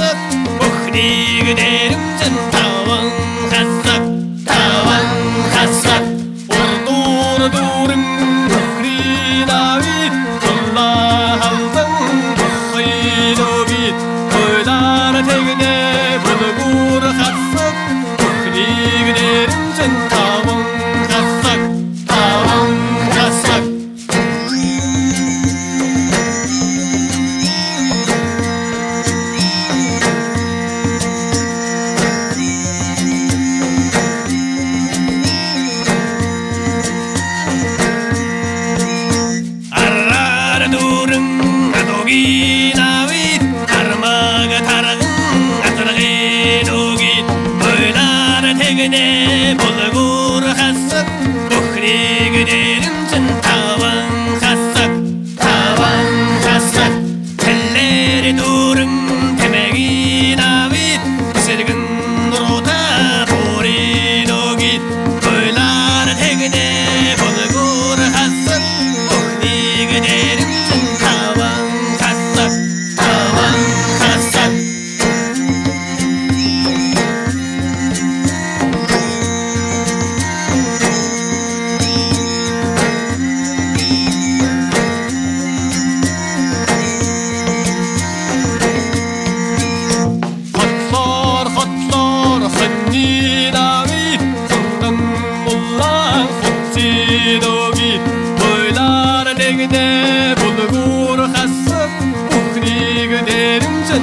Boh ligu derim sen Bol gur Эгдэ бүлгүүр хассан бүхнийг дээрэмсэн